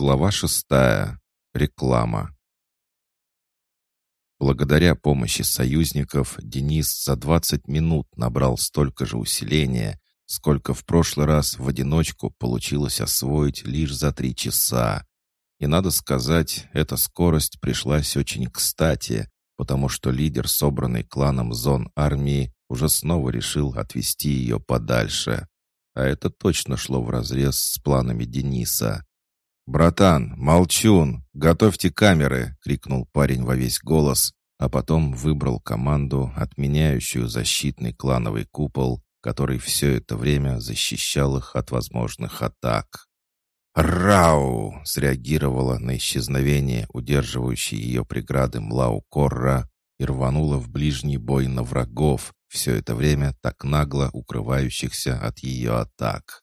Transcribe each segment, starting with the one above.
Глава шестая. Реклама. Благодаря помощи союзников Денис за 20 минут набрал столько же усиления, сколько в прошлый раз в одиночку получилось освоить лишь за три часа. И надо сказать, эта скорость пришлась очень кстати, потому что лидер, собранный кланом зон армии, уже снова решил отвести ее подальше. А это точно шло вразрез с планами Дениса. «Братан, молчун! Готовьте камеры!» — крикнул парень во весь голос, а потом выбрал команду, отменяющую защитный клановый купол, который все это время защищал их от возможных атак. «Рау!» — среагировала на исчезновение удерживающей ее преграды Млау Корра и рванула в ближний бой на врагов, все это время так нагло укрывающихся от ее атак.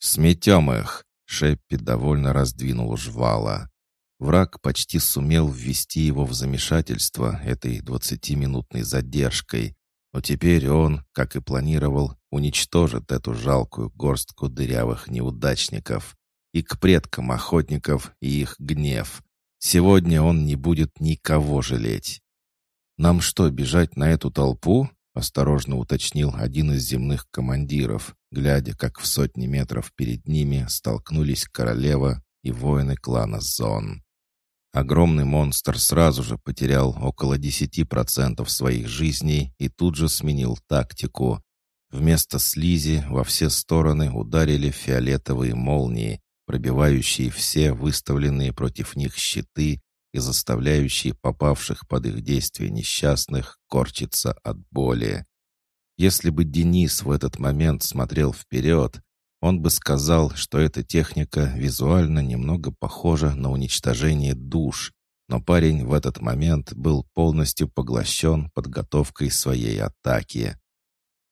«Сметем их!» Шеппи довольно раздвинул жвала. Враг почти сумел ввести его в замешательство этой двадцатиминутной задержкой, но теперь он, как и планировал, уничтожит эту жалкую горстку дырявых неудачников. И к предкам охотников и их гнев. Сегодня он не будет никого жалеть. «Нам что, бежать на эту толпу?» — осторожно уточнил один из земных командиров, глядя, как в сотни метров перед ними столкнулись королева и воины клана Зон. Огромный монстр сразу же потерял около 10% своих жизней и тут же сменил тактику. Вместо слизи во все стороны ударили фиолетовые молнии, пробивающие все выставленные против них щиты и заставляющие попавших под их действие несчастных корчиться от боли. Если бы Денис в этот момент смотрел вперед, он бы сказал, что эта техника визуально немного похожа на уничтожение душ, но парень в этот момент был полностью поглощен подготовкой своей атаки.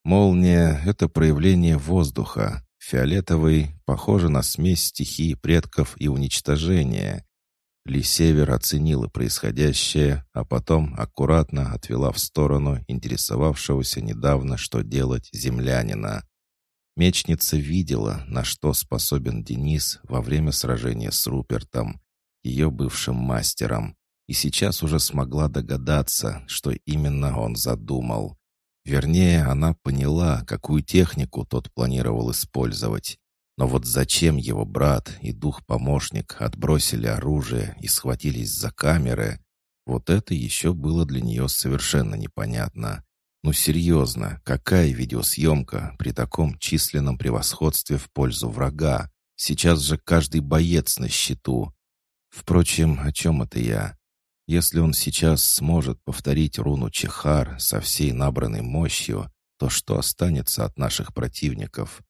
Молния — это проявление воздуха, фиолетовый похоже на смесь стихий предков и уничтожения. Ли Север оценила происходящее, а потом аккуратно отвела в сторону интересовавшегося недавно, что делать землянина. Мечница видела, на что способен Денис во время сражения с Рупертом, ее бывшим мастером, и сейчас уже смогла догадаться, что именно он задумал. Вернее, она поняла, какую технику тот планировал использовать. Но вот зачем его брат и дух-помощник отбросили оружие и схватились за камеры, вот это еще было для нее совершенно непонятно. Ну серьезно, какая видеосъемка при таком численном превосходстве в пользу врага? Сейчас же каждый боец на счету. Впрочем, о чем это я? Если он сейчас сможет повторить руну Чехар со всей набранной мощью, то что останется от наших противников?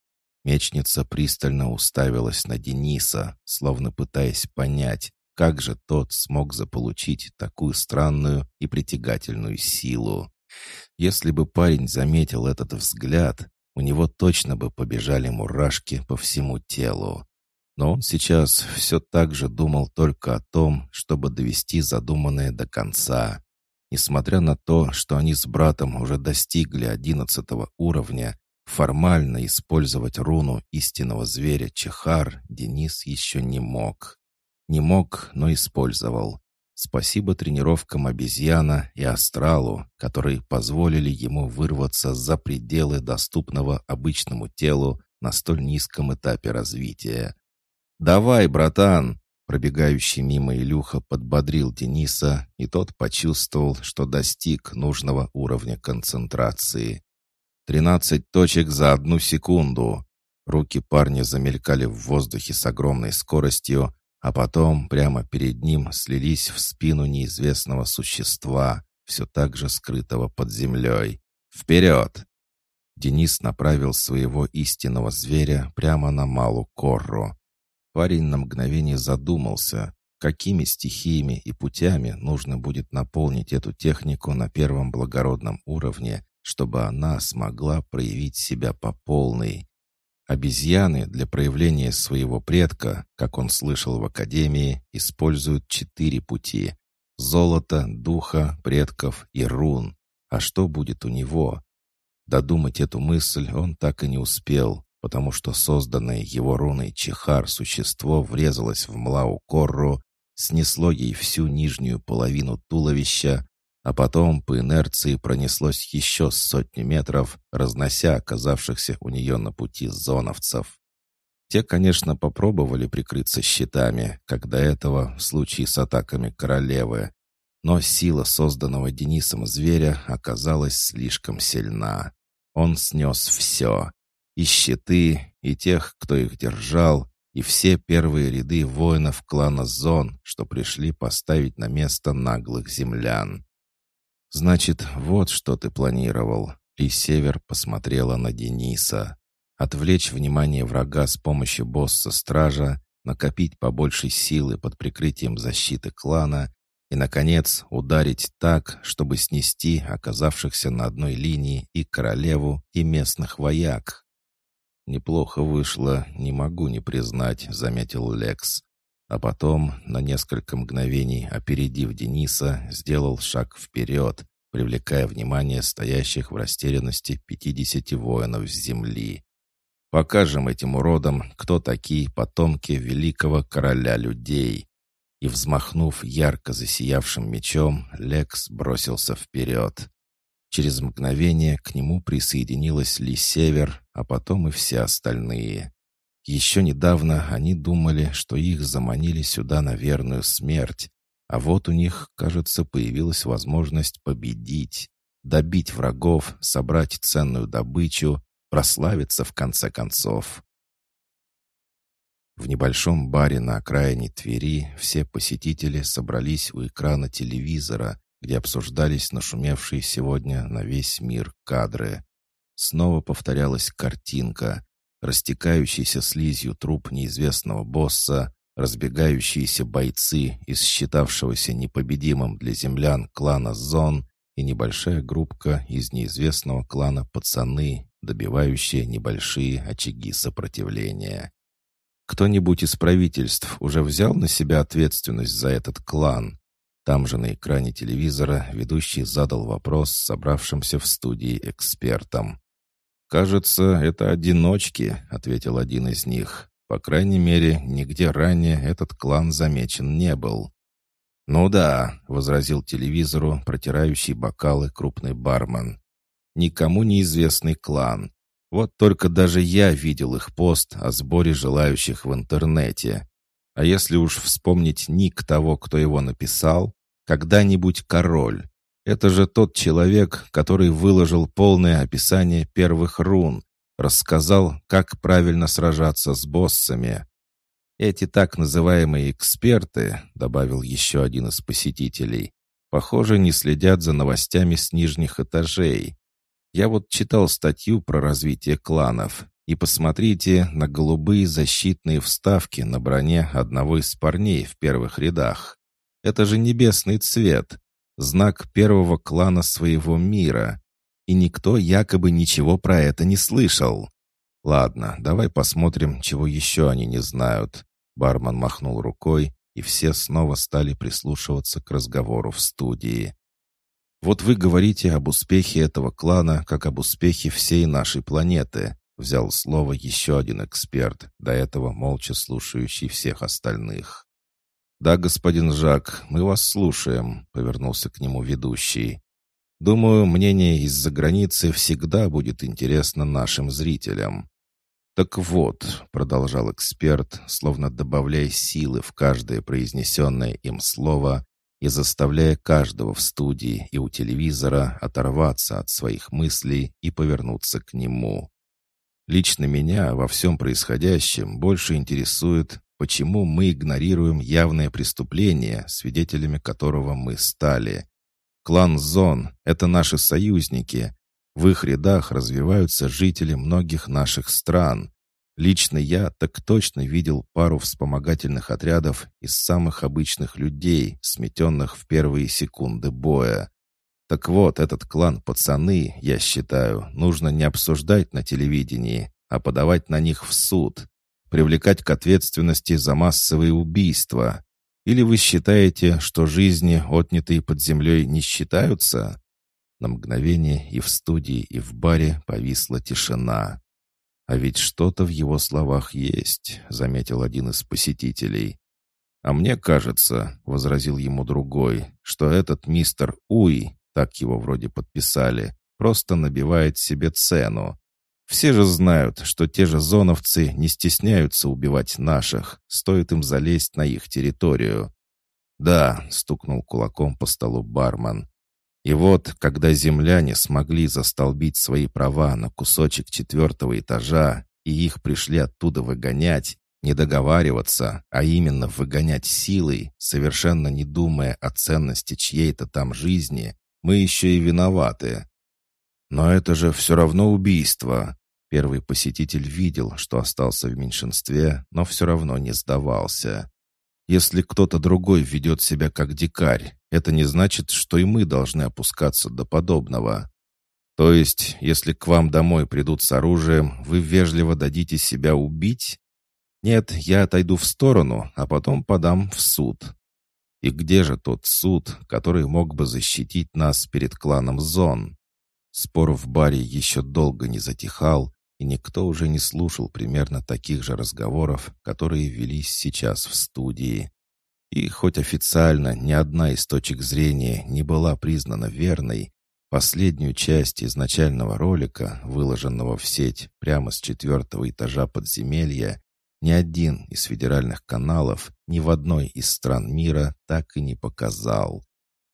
Мечница пристально уставилась на Дениса, словно пытаясь понять, как же тот смог заполучить такую странную и притягательную силу. Если бы парень заметил этот взгляд, у него точно бы побежали мурашки по всему телу. Но он сейчас все так же думал только о том, чтобы довести задуманное до конца. Несмотря на то, что они с братом уже достигли одиннадцатого уровня, Формально использовать руну истинного зверя Чехар Денис еще не мог. Не мог, но использовал. Спасибо тренировкам обезьяна и астралу, которые позволили ему вырваться за пределы доступного обычному телу на столь низком этапе развития. «Давай, братан!» Пробегающий мимо Илюха подбодрил Дениса, и тот почувствовал, что достиг нужного уровня концентрации. Тринадцать точек за одну секунду. Руки парня замелькали в воздухе с огромной скоростью, а потом прямо перед ним слились в спину неизвестного существа, все так же скрытого под землей. «Вперед!» Денис направил своего истинного зверя прямо на Малу Корру. Парень на мгновение задумался, какими стихиями и путями нужно будет наполнить эту технику на первом благородном уровне, чтобы она смогла проявить себя по полной. Обезьяны для проявления своего предка, как он слышал в академии, используют четыре пути. Золото, духа, предков и рун. А что будет у него? Додумать эту мысль он так и не успел, потому что созданное его руной Чихар существо врезалось в Млау Корру, снесло ей всю нижнюю половину туловища, а потом по инерции пронеслось еще сотни метров, разнося оказавшихся у нее на пути зоновцев. Те, конечно, попробовали прикрыться щитами, как до этого в случае с атаками королевы, но сила созданного Денисом зверя оказалась слишком сильна. Он снес все. И щиты, и тех, кто их держал, и все первые ряды воинов клана Зон, что пришли поставить на место наглых землян. «Значит, вот что ты планировал», и Север посмотрела на Дениса. Отвлечь внимание врага с помощью босса-стража, накопить побольше силы под прикрытием защиты клана и, наконец, ударить так, чтобы снести оказавшихся на одной линии и королеву, и местных вояк. «Неплохо вышло, не могу не признать», — заметил Лекс. А потом, на несколько мгновений опередив Дениса, сделал шаг вперед, привлекая внимание стоящих в растерянности пятидесяти воинов с земли. «Покажем этим уродам, кто такие потомки великого короля людей». И, взмахнув ярко засиявшим мечом, Лекс бросился вперед. Через мгновение к нему присоединилась Ли Север, а потом и все остальные. Еще недавно они думали, что их заманили сюда на верную смерть, а вот у них, кажется, появилась возможность победить, добить врагов, собрать ценную добычу, прославиться в конце концов. В небольшом баре на окраине Твери все посетители собрались у экрана телевизора, где обсуждались нашумевшие сегодня на весь мир кадры. Снова повторялась картинка. Растекающийся слизью труп неизвестного босса, разбегающиеся бойцы из считавшегося непобедимым для землян клана Зон и небольшая группка из неизвестного клана Пацаны, добивающие небольшие очаги сопротивления. Кто-нибудь из правительств уже взял на себя ответственность за этот клан? Там же на экране телевизора ведущий задал вопрос собравшимся в студии экспертам. «Кажется, это одиночки», — ответил один из них. «По крайней мере, нигде ранее этот клан замечен не был». «Ну да», — возразил телевизору протирающий бокалы крупный бармен. «Никому неизвестный клан. Вот только даже я видел их пост о сборе желающих в интернете. А если уж вспомнить ник того, кто его написал, когда-нибудь король. Это же тот человек, который выложил полное описание первых рун, рассказал, как правильно сражаться с боссами. Эти так называемые эксперты, добавил еще один из посетителей, похоже, не следят за новостями с нижних этажей. Я вот читал статью про развитие кланов, и посмотрите на голубые защитные вставки на броне одного из парней в первых рядах. Это же небесный цвет, знак первого клана своего мира. И никто якобы ничего про это не слышал. Ладно, давай посмотрим, чего еще они не знают. Бармен махнул рукой, и все снова стали прислушиваться к разговору в студии. «Вот вы говорите об успехе этого клана, как об успехе всей нашей планеты», взял слово еще один эксперт, до этого молча слушающий всех остальных. «Да, господин Жак, мы вас слушаем», — повернулся к нему ведущий. «Думаю, мнение из-за границы всегда будет интересно нашим зрителям». «Так вот», — продолжал эксперт, словно добавляя силы в каждое произнесенное им слово и заставляя каждого в студии и у телевизора оторваться от своих мыслей и повернуться к нему. Лично меня во всем происходящем больше интересует, почему мы игнорируем явное преступление, свидетелями которого мы стали. Клан Зон — это наши союзники. В их рядах развиваются жители многих наших стран. Лично я так точно видел пару вспомогательных отрядов из самых обычных людей, сметенных в первые секунды боя. Так вот, этот клан пацаны, я считаю, нужно не обсуждать на телевидении, а подавать на них в суд привлекать к ответственности за массовые убийства? Или вы считаете, что жизни, отнятые под землей, не считаются?» На мгновение и в студии, и в баре повисла тишина. «А ведь что-то в его словах есть», — заметил один из посетителей. «А мне кажется», — возразил ему другой, «что этот мистер Уй, так его вроде подписали, просто набивает себе цену. Все же знают, что те же зоновцы не стесняются убивать наших, стоит им залезть на их территорию. «Да», — стукнул кулаком по столу бармен. И вот, когда земляне смогли застолбить свои права на кусочек четвертого этажа, и их пришли оттуда выгонять, не договариваться, а именно выгонять силой, совершенно не думая о ценности чьей-то там жизни, мы еще и виноваты. «Но это же все равно убийство!» Первый посетитель видел, что остался в меньшинстве, но все равно не сдавался. «Если кто-то другой ведет себя как дикарь, это не значит, что и мы должны опускаться до подобного. То есть, если к вам домой придут с оружием, вы вежливо дадите себя убить? Нет, я отойду в сторону, а потом подам в суд. И где же тот суд, который мог бы защитить нас перед кланом Зон? Спор в баре еще долго не затихал, и никто уже не слушал примерно таких же разговоров, которые велись сейчас в студии. И хоть официально ни одна из точек зрения не была признана верной, последнюю часть изначального ролика, выложенного в сеть прямо с четвертого этажа подземелья, ни один из федеральных каналов ни в одной из стран мира так и не показал.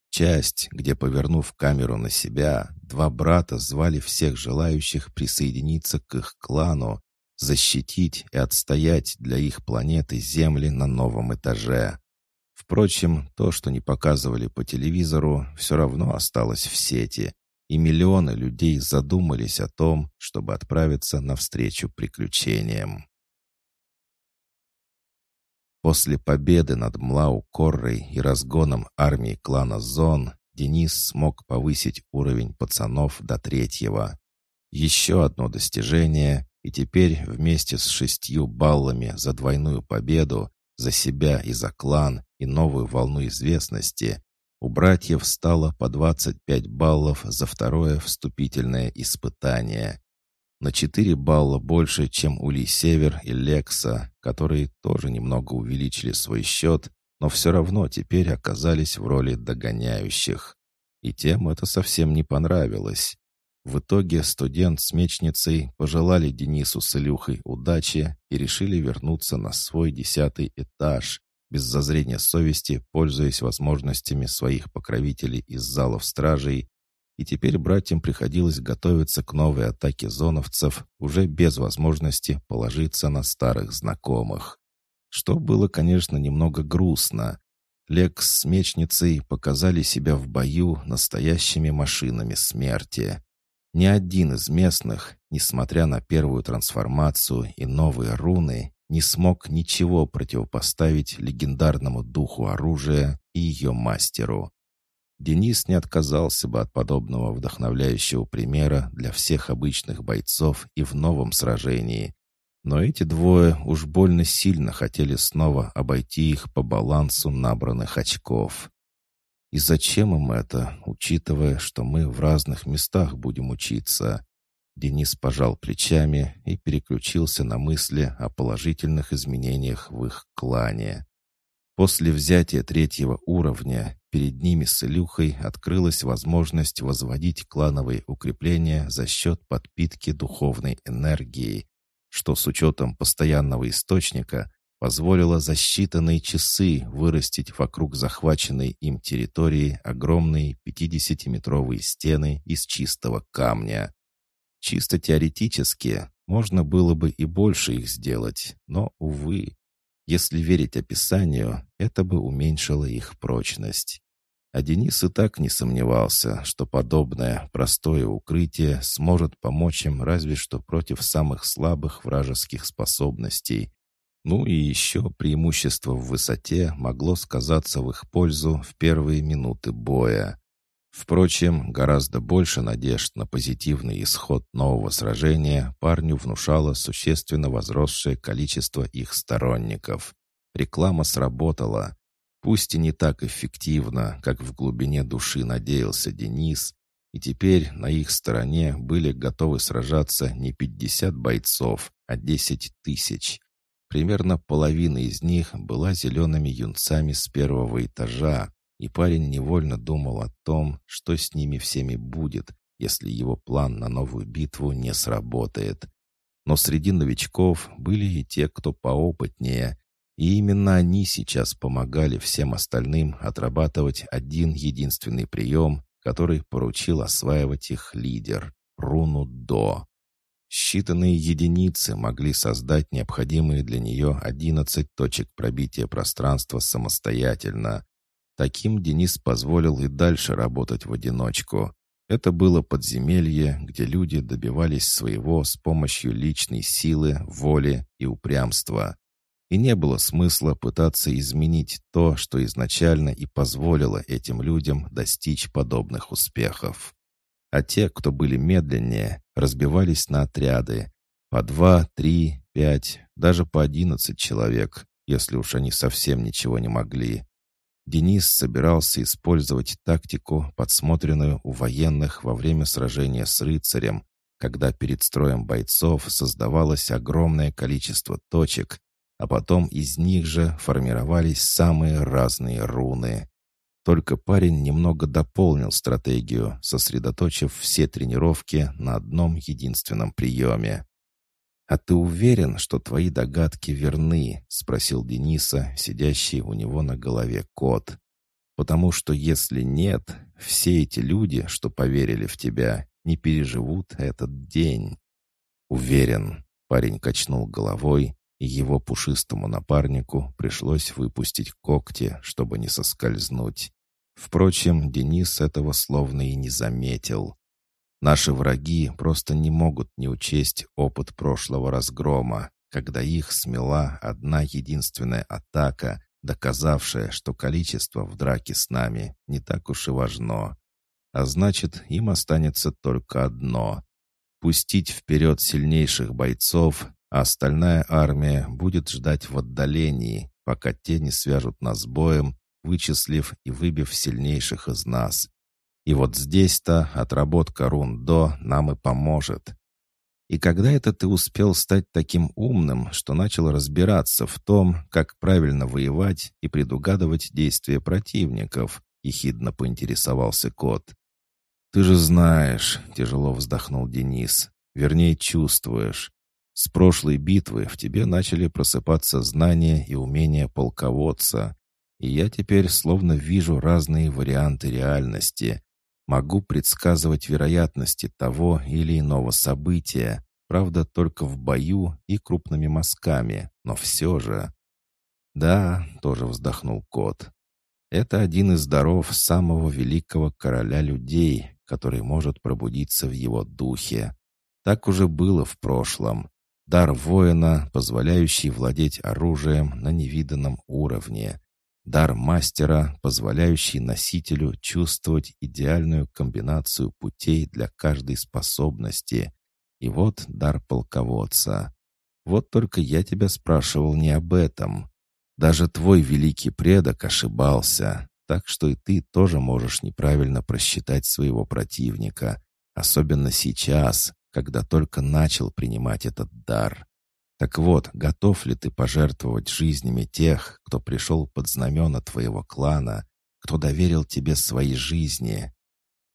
Часть, где, повернув камеру на себя, два брата звали всех желающих присоединиться к их клану, защитить и отстоять для их планеты земли на новом этаже. Впрочем, то, что не показывали по телевизору, все равно осталось в сети, и миллионы людей задумались о том, чтобы отправиться навстречу приключениям. После победы над Млау-Коррой и разгоном армии клана Зон Денис смог повысить уровень пацанов до третьего. Еще одно достижение, и теперь вместе с шестью баллами за двойную победу, за себя и за клан, и новую волну известности, у братьев стало по 25 баллов за второе вступительное испытание на 4 балла больше, чем у Ли Север и Лекса, которые тоже немного увеличили свой счет, но все равно теперь оказались в роли догоняющих. И тем это совсем не понравилось. В итоге студент с мечницей пожелали Денису с Илюхой удачи и решили вернуться на свой десятый этаж, без зазрения совести, пользуясь возможностями своих покровителей из залов стражей и теперь братьям приходилось готовиться к новой атаке зоновцев уже без возможности положиться на старых знакомых. Что было, конечно, немного грустно. Лекс с мечницей показали себя в бою настоящими машинами смерти. Ни один из местных, несмотря на первую трансформацию и новые руны, не смог ничего противопоставить легендарному духу оружия и ее мастеру. Денис не отказался бы от подобного вдохновляющего примера для всех обычных бойцов и в новом сражении. Но эти двое уж больно сильно хотели снова обойти их по балансу набранных очков. И зачем им это, учитывая, что мы в разных местах будем учиться? Денис пожал плечами и переключился на мысли о положительных изменениях в их клане. После взятия третьего уровня перед ними с Илюхой открылась возможность возводить клановые укрепления за счет подпитки духовной энергией, что с учетом постоянного источника позволило за считанные часы вырастить вокруг захваченной им территории огромные 50-метровые стены из чистого камня. Чисто теоретически можно было бы и больше их сделать, но, увы, если верить описанию, это бы уменьшило их прочность. А Денис и так не сомневался, что подобное простое укрытие сможет помочь им разве что против самых слабых вражеских способностей. Ну и еще преимущество в высоте могло сказаться в их пользу в первые минуты боя. Впрочем, гораздо больше надежд на позитивный исход нового сражения парню внушало существенно возросшее количество их сторонников. Реклама сработала. Пусть и не так эффективно, как в глубине души надеялся Денис, И теперь на их стороне были готовы сражаться не 50 бойцов, а 10 тысяч. Примерно половина из них была зелеными юнцами с первого этажа, и парень невольно думал о том, что с ними всеми будет, если его план на новую битву не сработает. Но среди новичков были и те, кто поопытнее, и именно они сейчас помогали всем остальным отрабатывать один единственный прием, который поручил осваивать их лидер — руну До. Считанные единицы могли создать необходимые для нее 11 точек пробития пространства самостоятельно. Таким Денис позволил и дальше работать в одиночку. Это было подземелье, где люди добивались своего с помощью личной силы, воли и упрямства. И не было смысла пытаться изменить то, что изначально и позволило этим людям достичь подобных успехов а те, кто были медленнее, разбивались на отряды. По два, три, пять, даже по одиннадцать человек, если уж они совсем ничего не могли. Денис собирался использовать тактику, подсмотренную у военных во время сражения с рыцарем, когда перед строем бойцов создавалось огромное количество точек, а потом из них же формировались самые разные руны. Только парень немного дополнил стратегию, сосредоточив все тренировки на одном единственном приеме. «А ты уверен, что твои догадки верны?» — спросил Дениса, сидящий у него на голове кот. «Потому что если нет, все эти люди, что поверили в тебя, не переживут этот день». «Уверен», — парень качнул головой, и его пушистому напарнику пришлось выпустить когти, чтобы не соскользнуть. Впрочем, Денис этого словно и не заметил. Наши враги просто не могут не учесть опыт прошлого разгрома, когда их смела одна единственная атака, доказавшая, что количество в драке с нами не так уж и важно. А значит, им останется только одно — пустить вперед сильнейших бойцов а остальная армия будет ждать в отдалении, пока те не свяжут нас боем, вычислив и выбив сильнейших из нас. И вот здесь-то отработка рун до нам и поможет. И когда это ты успел стать таким умным, что начал разбираться в том, как правильно воевать и предугадывать действия противников, ехидно поинтересовался кот. «Ты же знаешь», — тяжело вздохнул Денис, — «вернее, чувствуешь. С прошлой битвы в тебе начали просыпаться знания и умения полководца, и я теперь словно вижу разные варианты реальности. Могу предсказывать вероятности того или иного события, правда, только в бою и крупными мазками, но все же... «Да», — тоже вздохнул кот, — «это один из даров самого великого короля людей, который может пробудиться в его духе. Так уже было в прошлом. Дар воина, позволяющий владеть оружием на невиданном уровне. Дар мастера, позволяющий носителю чувствовать идеальную комбинацию путей для каждой способности. И вот дар полководца. Вот только я тебя спрашивал не об этом. Даже твой великий предок ошибался, так что и ты тоже можешь неправильно просчитать своего противника, особенно сейчас, когда только начал принимать этот дар. Так вот, готов ли ты пожертвовать жизнями тех, кто пришел под знамена твоего клана, кто доверил тебе свои жизни?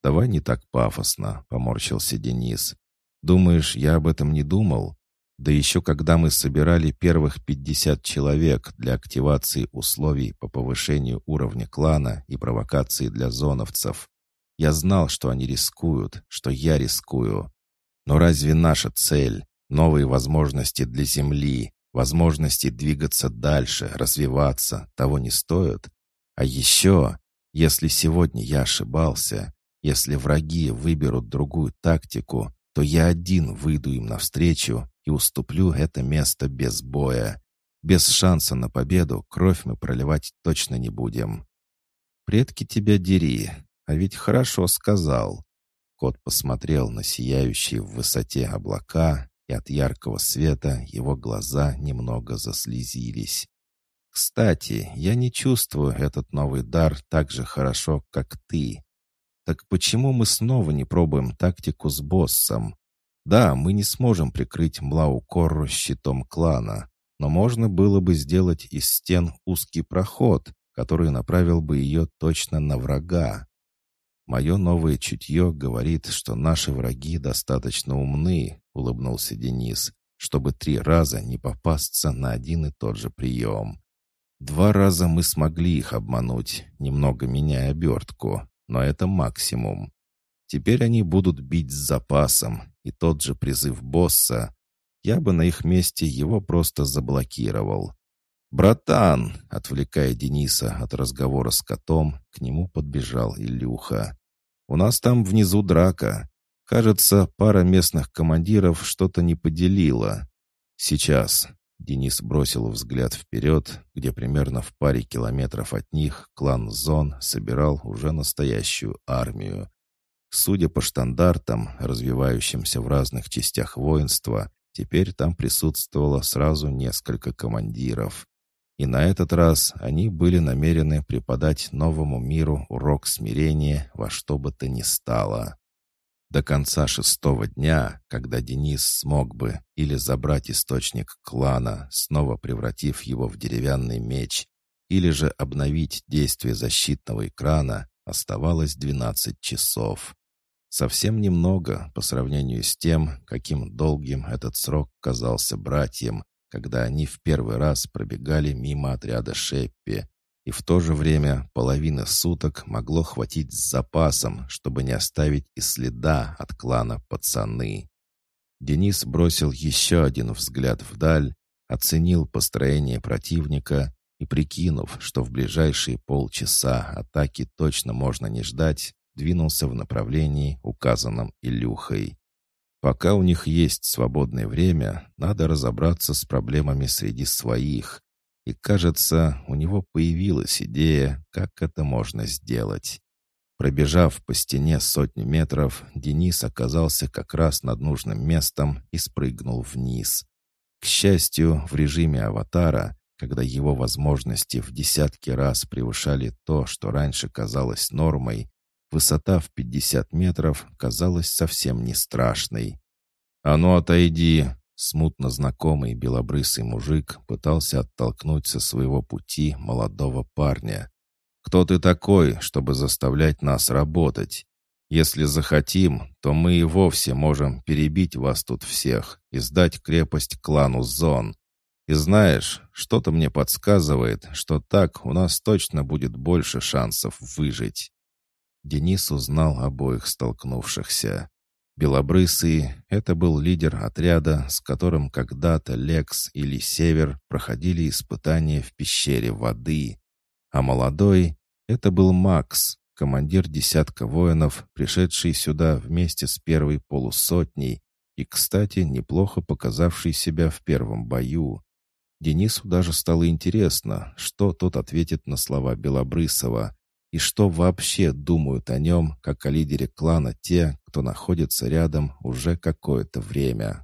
Давай не так пафосно, поморщился Денис. Думаешь, я об этом не думал? Да еще когда мы собирали первых 50 человек для активации условий по повышению уровня клана и провокации для зоновцев. Я знал, что они рискуют, что я рискую. Но разве наша цель — новые возможности для Земли, возможности двигаться дальше, развиваться, того не стоит? А еще, если сегодня я ошибался, если враги выберут другую тактику, то я один выйду им навстречу и уступлю это место без боя. Без шанса на победу кровь мы проливать точно не будем. Предки тебя дери, а ведь хорошо сказал. Кот посмотрел на сияющие в высоте облака, и от яркого света его глаза немного заслезились. «Кстати, я не чувствую этот новый дар так же хорошо, как ты. Так почему мы снова не пробуем тактику с боссом? Да, мы не сможем прикрыть Млау-Корру щитом клана, но можно было бы сделать из стен узкий проход, который направил бы ее точно на врага. «Мое новое чутье говорит, что наши враги достаточно умны», — улыбнулся Денис, «чтобы три раза не попасться на один и тот же прием. Два раза мы смогли их обмануть, немного меняя обертку, но это максимум. Теперь они будут бить с запасом, и тот же призыв босса. Я бы на их месте его просто заблокировал. «Братан!» — отвлекая Дениса от разговора с котом, к нему подбежал Илюха. «У нас там внизу драка. Кажется, пара местных командиров что-то не поделила. Сейчас». Денис бросил взгляд вперед, где примерно в паре километров от них клан Зон собирал уже настоящую армию. Судя по штандартам, развивающимся в разных частях воинства, теперь там присутствовало сразу несколько командиров. И на этот раз они были намерены преподать новому миру урок смирения во что бы то ни стало. До конца шестого дня, когда Денис смог бы или забрать источник клана, снова превратив его в деревянный меч, или же обновить действие защитного экрана, оставалось 12 часов. Совсем немного по сравнению с тем, каким долгим этот срок казался братьям, когда они в первый раз пробегали мимо отряда Шеппи, и в то же время половина суток могло хватить с запасом, чтобы не оставить и следа от клана пацаны. Денис бросил еще один взгляд вдаль, оценил построение противника и, прикинув, что в ближайшие полчаса атаки точно можно не ждать, двинулся в направлении, указанном Илюхой. Пока у них есть свободное время, надо разобраться с проблемами среди своих. И, кажется, у него появилась идея, как это можно сделать. Пробежав по стене сотни метров, Денис оказался как раз над нужным местом и спрыгнул вниз. К счастью, в режиме аватара, когда его возможности в десятки раз превышали то, что раньше казалось нормой, Высота в 50 метров казалась совсем не страшной. «А ну, отойди!» Смутно знакомый белобрысый мужик пытался оттолкнуть со своего пути молодого парня. «Кто ты такой, чтобы заставлять нас работать? Если захотим, то мы и вовсе можем перебить вас тут всех и сдать крепость клану Зон. И знаешь, что-то мне подсказывает, что так у нас точно будет больше шансов выжить». Денис узнал обоих столкнувшихся. Белобрысый — это был лидер отряда, с которым когда-то Лекс или Север проходили испытания в пещере воды. А молодой — это был Макс, командир десятка воинов, пришедший сюда вместе с первой полусотней и, кстати, неплохо показавший себя в первом бою. Денису даже стало интересно, что тот ответит на слова Белобрысова, и что вообще думают о нем, как о лидере клана те, кто находится рядом уже какое-то время.